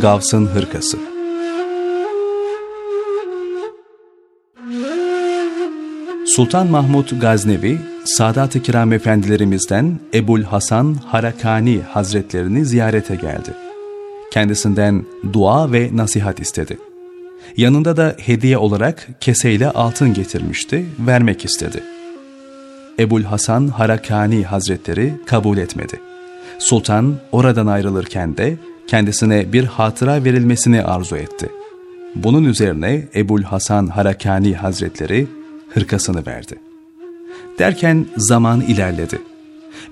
Gavs'ın Hırkası Sultan Mahmud Gaznevi, Sadat-ı Kiram Efendilerimizden Ebul Hasan Harakani Hazretlerini ziyarete geldi. Kendisinden dua ve nasihat istedi. Yanında da hediye olarak keseyle altın getirmişti, vermek istedi. Ebul Hasan Harakani Hazretleri kabul etmedi. Sultan oradan ayrılırken de kendisine bir hatıra verilmesini arzu etti. Bunun üzerine Ebul Hasan Harakani Hazretleri hırkasını verdi. Derken zaman ilerledi.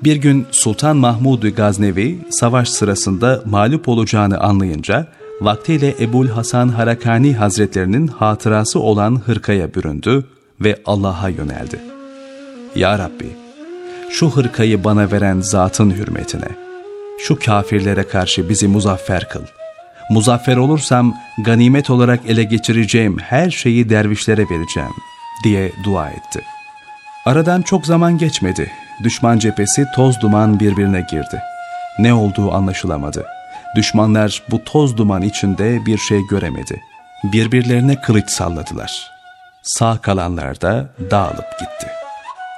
Bir gün Sultan Mahmud Gaznevi savaş sırasında mağlup olacağını anlayınca vaktiyle Ebul Hasan Harakani Hazretlerinin hatırası olan hırkaya büründü ve Allah'a yöneldi. Ya Rabbi, şu hırkayı bana veren zatın hürmetine, şu kafirlere karşı bizi muzaffer kıl. Muzaffer olursam ganimet olarak ele geçireceğim her şeyi dervişlere vereceğim diye dua etti. Aradan çok zaman geçmedi. Düşman cephesi toz duman birbirine girdi. Ne olduğu anlaşılamadı. Düşmanlar bu toz duman içinde bir şey göremedi. Birbirlerine kılıç salladılar. Sağ kalanlar da dağılıp gitti.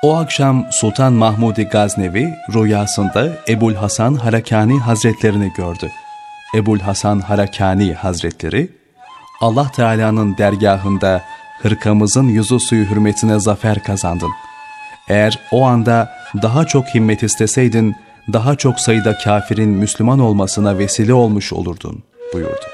O akşam Sultan Mahmud Gaznevi rüyasında Ebul Hasan Harakani Hazretlerini gördü. Ebul Hasan Harakani Hazretleri, Allah Teala'nın dergahında hırkamızın yüzü suyu hürmetine zafer kazandın. Eğer o anda daha çok himmet isteseydin, daha çok sayıda kafirin Müslüman olmasına vesile olmuş olurdun, buyurdu.